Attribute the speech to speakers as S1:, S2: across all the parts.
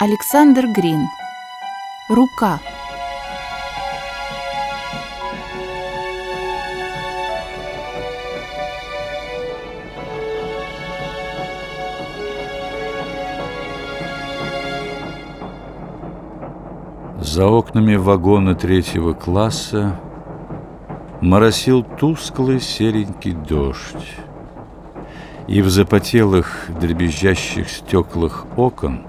S1: Александр Грин. Рука.
S2: За окнами вагона третьего класса моросил тусклый серенький дождь. И в запотелых дребезжащих стеклах окон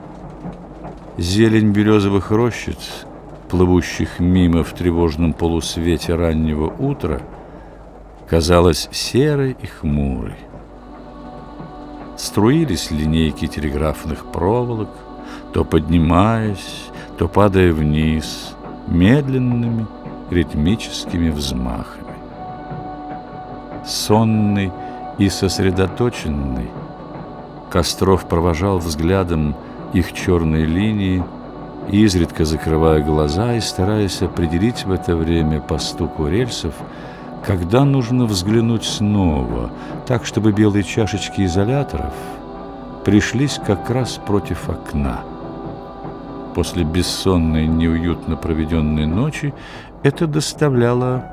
S2: зелень березовых рощиц, плывущих мимо в тревожном полусвете раннего утра, казалась серой и хмурой. Струились линейки телеграфных проволок, то поднимаясь, то падая вниз медленными ритмическими взмахами. Сонный и сосредоточенный, Костров провожал взглядом их черные линии, изредка закрывая глаза и стараясь определить в это время по стуку рельсов, когда нужно взглянуть снова, так, чтобы белые чашечки изоляторов пришлись как раз против окна – после бессонной, неуютно проведенной ночи это доставляло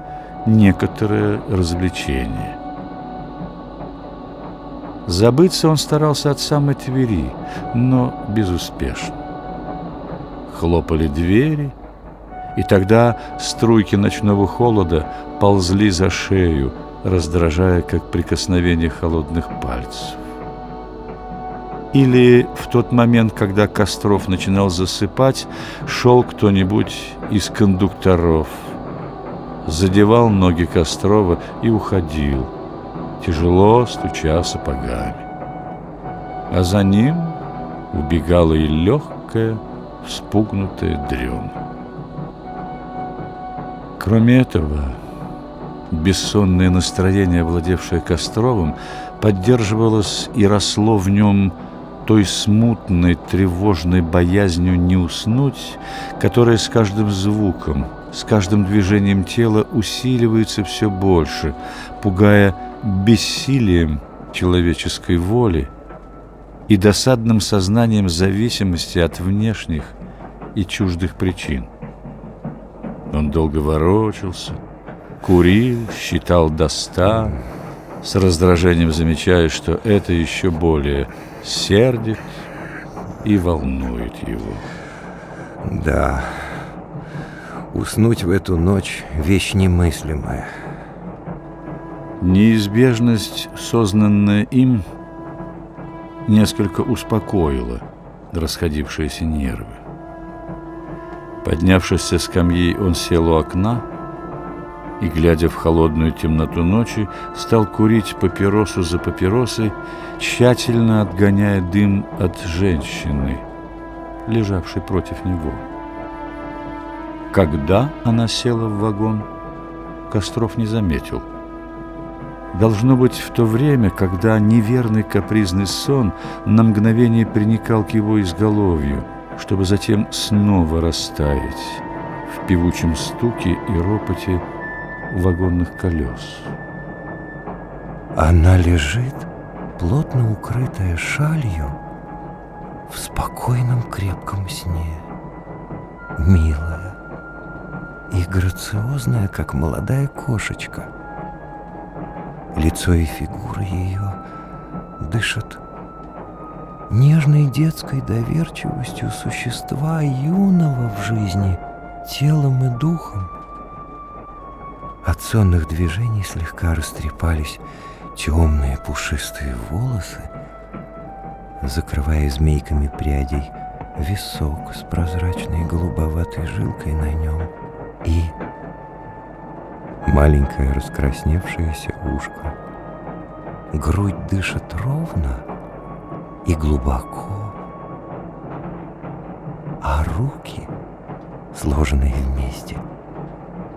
S2: некоторое развлечение. Забыться он старался от самой Твери, но безуспешно. Хлопали двери, и тогда струйки ночного холода ползли за шею, раздражая, как прикосновение холодных пальцев. Или в тот момент, когда Костров начинал засыпать, шел кто-нибудь из кондукторов, задевал ноги Кострова и уходил, тяжело стуча сапогами. А за ним убегала и легкая, вспугнутая дрема. Кроме этого, бессонное настроение, овладевшее Костровым, поддерживалось и росло в нем той смутной, тревожной боязнью не уснуть, которая с каждым звуком, с каждым движением тела усиливается все больше, пугая бессилием человеческой воли и досадным сознанием зависимости от внешних и чуждых причин. Он долго ворочался, курил, считал до ста, с раздражением замечая, что это еще более сердит и волнует его.
S3: Да, уснуть в эту ночь — вещь немыслимая.
S2: Неизбежность, сознанная им, несколько успокоила расходившиеся нервы. Поднявшись со скамьи, он сел у окна — и, глядя в холодную темноту ночи, стал курить папиросу за папиросой, тщательно отгоняя дым от женщины, лежавшей против него. Когда она села в вагон, Костров не заметил. Должно быть, в то время, когда неверный капризный сон на мгновение приникал к его изголовью, чтобы затем снова растаять в певучем стуке и ропоте вагонных колес.
S3: Она лежит, плотно укрытая шалью, в спокойном крепком сне, милая и грациозная, как молодая кошечка. Лицо и фигура ее дышат нежной детской доверчивостью существа юного в жизни, телом и духом. От сонных движений слегка растрепались темные пушистые волосы, закрывая змейками прядей висок с прозрачной голубоватой жилкой на нем и маленькое раскрасневшееся ушко. Грудь дышит ровно и глубоко, а руки, сложенные вместе —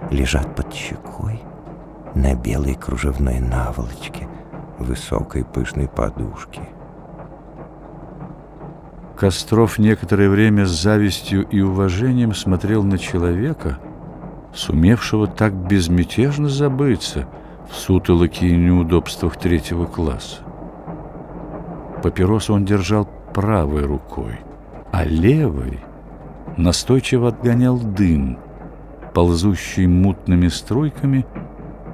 S3: лежат под щекой на белой кружевной наволочке высокой пышной подушки.
S2: Костров некоторое время с завистью и уважением смотрел на человека, сумевшего так безмятежно забыться в сутолоке и неудобствах третьего класса. Папиросу он держал правой рукой, а левой настойчиво отгонял дым, ползущий мутными струйками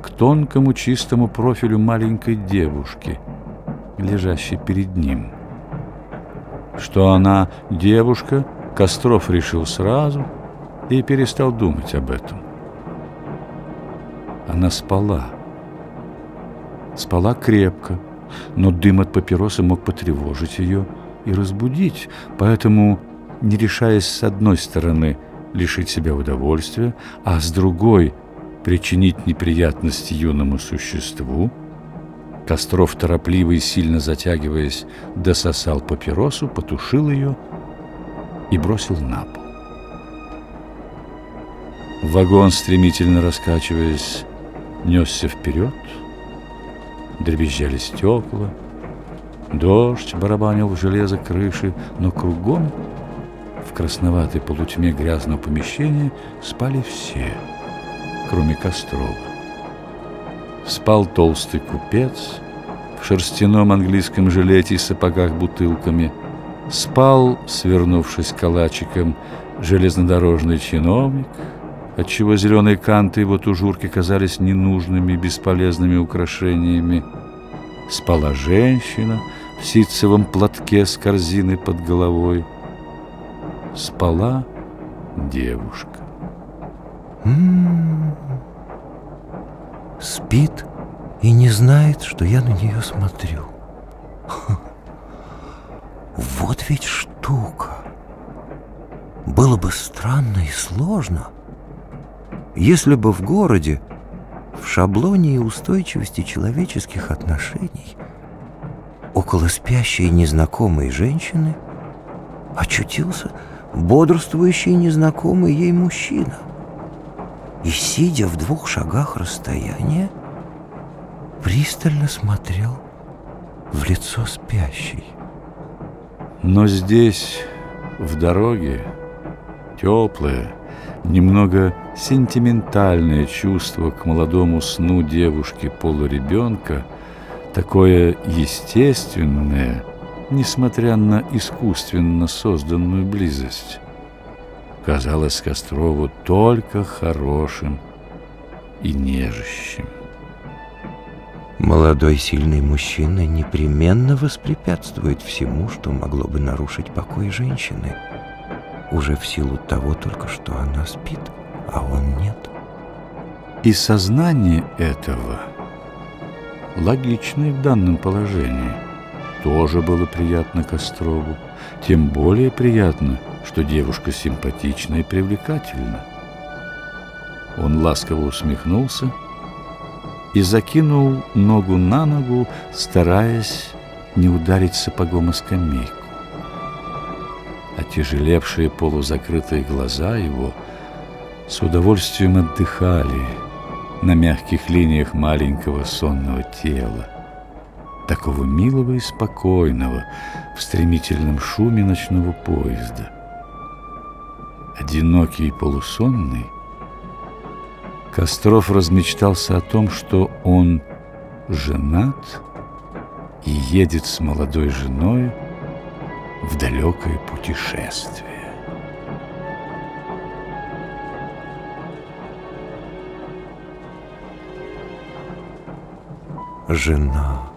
S2: к тонкому чистому профилю маленькой девушки, лежащей перед ним. Что она девушка, Костров решил сразу и перестал думать об этом. Она спала. Спала крепко, но дым от папиросы мог потревожить ее и разбудить, поэтому, не решаясь с одной стороны лишить себя удовольствия, а с другой причинить неприятности юному существу, Костров, торопливо и сильно затягиваясь, дососал папиросу, потушил ее и бросил на пол. Вагон, стремительно раскачиваясь, несся вперед, дребезжали стекла, дождь барабанил в железо крыши, но кругом, красноватой полутьме грязного помещения, спали все, кроме Кострова. Спал толстый купец в шерстяном английском жилете и сапогах бутылками, спал, свернувшись калачиком, железнодорожный чиновник — отчего зеленые канты его тужурки казались ненужными, бесполезными украшениями. Спала женщина в ситцевом платке с корзиной под головой. Спала девушка.
S3: М-м-м. Спит и не знает, что я на нее смотрю. Вот ведь штука. Было бы странно и сложно, если бы в городе, в шаблоне и устойчивости человеческих отношений, около спящей незнакомой женщины очутился бодрствующий незнакомый ей мужчина. И, сидя в двух шагах расстояния, пристально смотрел в лицо спящей.
S2: Но здесь, в дороге, теплое, немного сентиментальное чувство к молодому сну девушки-полуребенка, такое естественное, несмотря на искусственно созданную близость, казалось Кострову только хорошим и нежащим.
S3: Молодой сильный мужчина непременно воспрепятствует всему, что могло бы нарушить покой женщины – уже в силу того только, что она спит, а он нет.
S2: И сознание этого, логичное в данном положении, тоже было приятно Кострову, тем более приятно, что девушка симпатична и привлекательна. Он ласково усмехнулся и закинул ногу на ногу, стараясь не ударить сапогом о скамейку. Отяжелевшие полузакрытые глаза его с удовольствием отдыхали на мягких линиях маленького сонного тела, такого милого и спокойного в стремительном шуме ночного поезда. Одинокий и полусонный, Костров размечтался о том, что он женат и едет с молодой женой в далекое путешествие.
S3: Жена.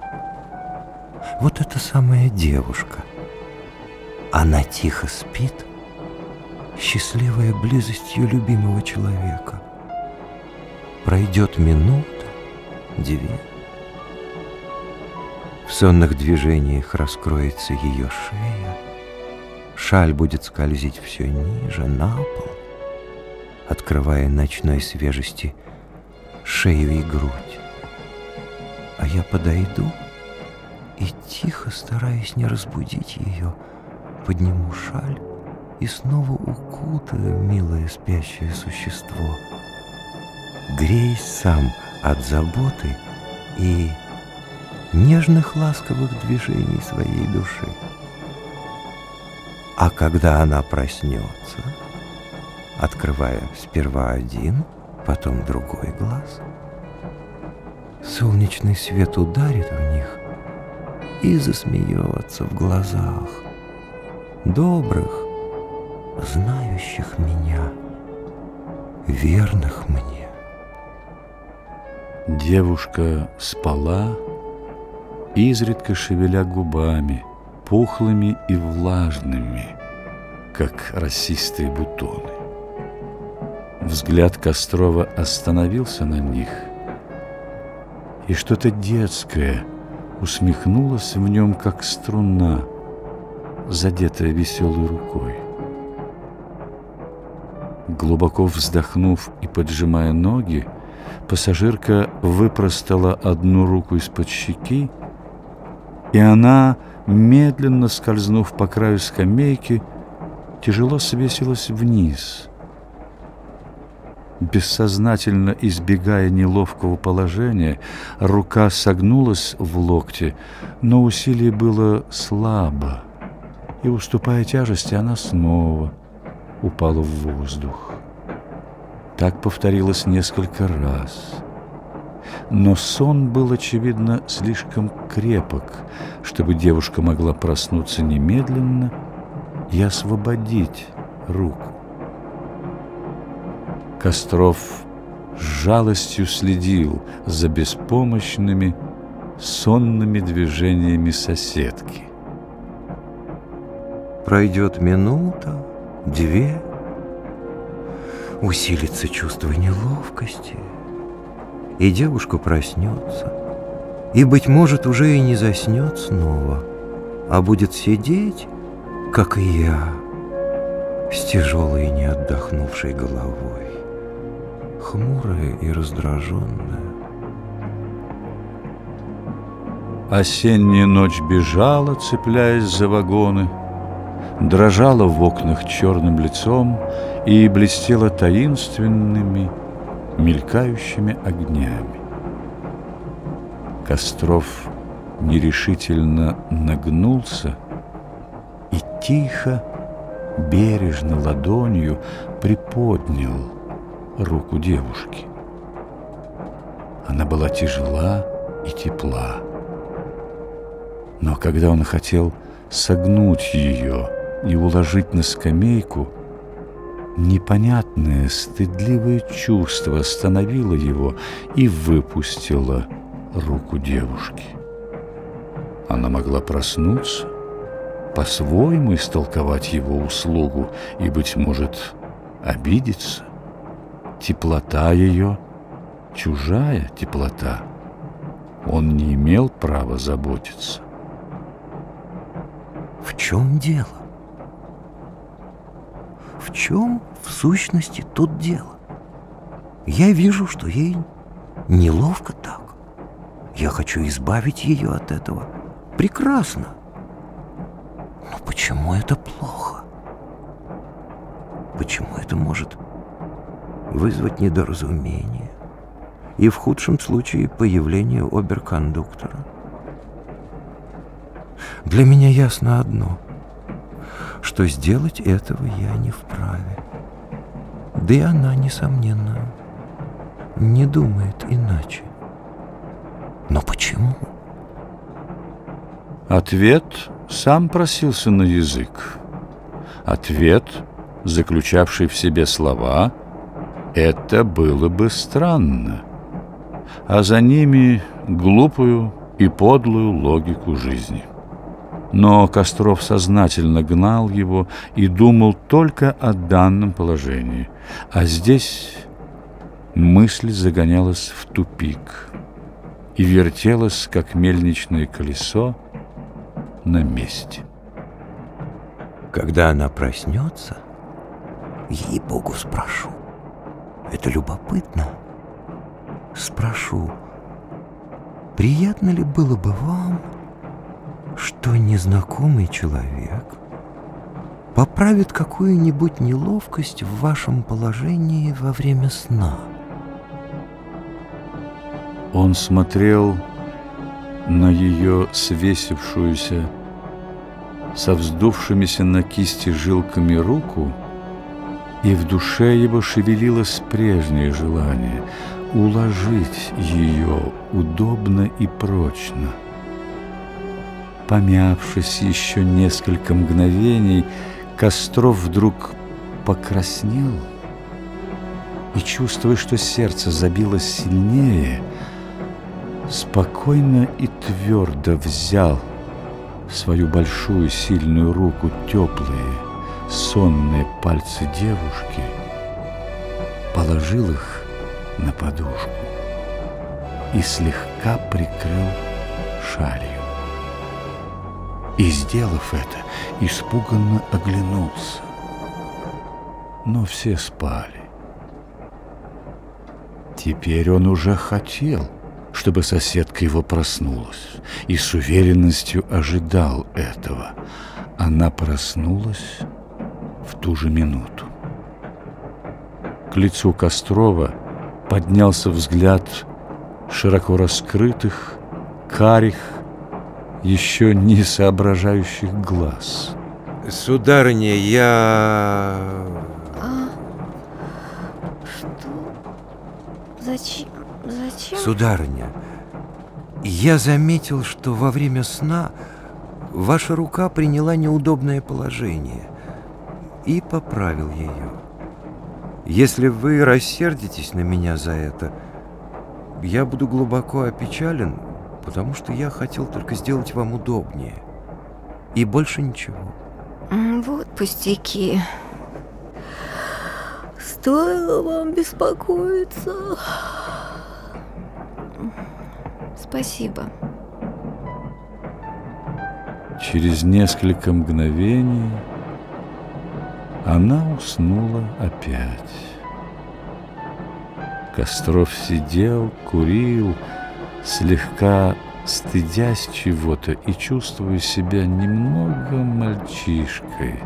S3: Вот эта самая девушка. Она тихо спит, счастливая близостью любимого человека. Пройдет минута, две. В сонных движениях раскроется ее шея, Шаль будет скользить все ниже, на пол, Открывая ночной свежести шею и грудь. А я подойду и, тихо, стараясь не разбудить ее, Подниму шаль и снова укутаю милое спящее существо. Грейсь сам от заботы и нежных ласковых движений своей души. А когда она проснется, открывая сперва один, потом другой глаз, солнечный свет ударит в них и засмеется в глазах, добрых, знающих меня, верных мне.
S2: Девушка спала, изредка шевеля губами, пухлыми и влажными, как росистые бутоны. Взгляд Кострова остановился на них, и что-то детское усмехнулось в нем, как струна, задетая веселой рукой. Глубоко вздохнув и поджимая ноги, пассажирка выпростала одну руку из-под щеки, и она, медленно скользнув по краю скамейки, тяжело свесилась вниз. Бессознательно избегая неловкого положения, рука согнулась в локте, но усилие было слабо, и, уступая тяжести, она снова упала в воздух. Так повторилось несколько раз. Но сон был, очевидно, слишком крепок, чтобы девушка могла проснуться немедленно и освободить руку. Костров с жалостью следил за беспомощными, сонными движениями соседки.
S3: Пройдет минута, две, усилится чувство неловкости, и девушка проснется, и, быть может, уже и не заснет снова, а будет сидеть, как и я, с тяжелой и не головой, хмурая и раздраженная.
S2: Осенняя ночь бежала, цепляясь за вагоны, дрожала в окнах черным лицом и блестела таинственными, мелькающими огнями. Костров нерешительно нагнулся и тихо, бережно ладонью приподнял руку девушки. Она была тяжела и тепла. Но когда он хотел согнуть ее и уложить на скамейку, непонятное стыдливое чувство остановило его и выпустило руку девушки. Она могла проснуться, по-своему истолковать его услугу и, быть может, обидеться. Теплота ее — чужая теплота. Он не имел права заботиться.
S3: В чем дело? В чем, в сущности, тут дело? Я вижу, что ей неловко так. Я хочу избавить ее от этого. Прекрасно. Но почему это плохо? Почему это может вызвать недоразумение и в худшем случае появление оберкондуктора? Для меня ясно одно, что сделать этого я не вправе. Да и она, несомненно, не думает иначе. Но почему?
S2: Ответ сам просился на язык. Ответ, заключавший в себе слова «это было бы странно», а за ними глупую и подлую логику жизни. Но Костров сознательно гнал его и думал только о данном положении. А здесь мысль загонялась в тупик и вертелась, как мельничное колесо, на месте.
S3: Когда она проснется, ей-богу спрошу. Это любопытно. Спрошу, приятно ли было бы вам что незнакомый человек поправит какую-нибудь неловкость в вашем положении во время сна.
S2: Он смотрел на ее свесившуюся со вздувшимися на кисти жилками руку, и в душе его шевелилось прежнее желание уложить ее удобно и прочно – Помявшись еще несколько мгновений, Костров вдруг покраснел и, чувствуя, что сердце забилось сильнее, спокойно и твердо взял свою большую сильную руку теплые, сонные пальцы девушки, положил их на подушку и слегка прикрыл шалью. И, сделав это, испуганно оглянулся. Но все спали. Теперь он уже хотел, чтобы соседка его проснулась, и с уверенностью ожидал этого. Она проснулась в ту же минуту. К лицу Кострова поднялся взгляд широко раскрытых, карих, еще не соображающих глаз.
S3: Сударыня, я...
S4: А? Что? Зачем? Зачем?
S3: Сударыня, я заметил, что во время сна ваша рука приняла неудобное положение и поправил ее. Если вы рассердитесь на меня за это, я буду глубоко опечален, потому что я хотел только сделать вам удобнее. И больше ничего.
S4: Вот пустяки. Стоило вам беспокоиться. Спасибо.
S2: Через несколько мгновений она уснула опять. Костров сидел, курил, слегка стыдясь чего-то и чувствуя себя немного мальчишкой.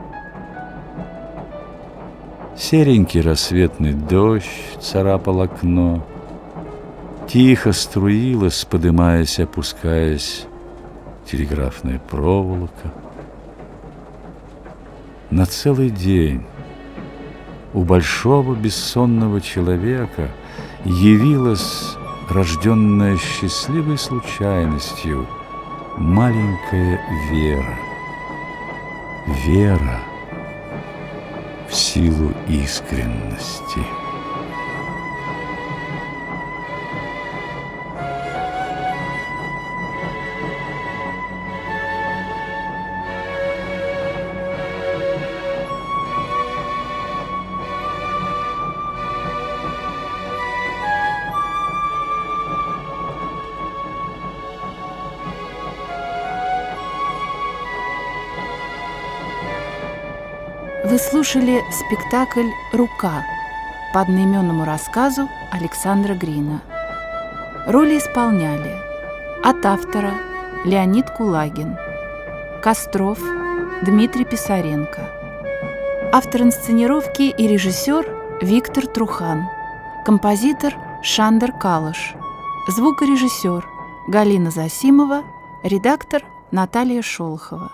S2: Серенький рассветный дождь царапал окно, Тихо струилась, подымаясь, опускаясь, телеграфная проволока. На целый день у большого бессонного человека явилась рожденная счастливой случайностью маленькая Вера. Вера в силу искренности.
S1: Вы слушали спектакль «Рука» по одноименному рассказу Александра Грина. Роли исполняли от автора Леонид Кулагин, Костров Дмитрий Писаренко, автор инсценировки и режиссер Виктор Трухан, композитор Шандер Калыш, звукорежиссер Галина Засимова, редактор Наталья Шолохова.